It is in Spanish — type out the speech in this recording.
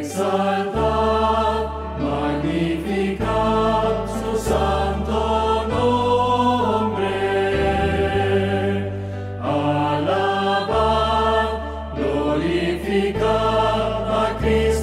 Exalta, magnifica su santo nombre. Alaba, glorifica a Cristo.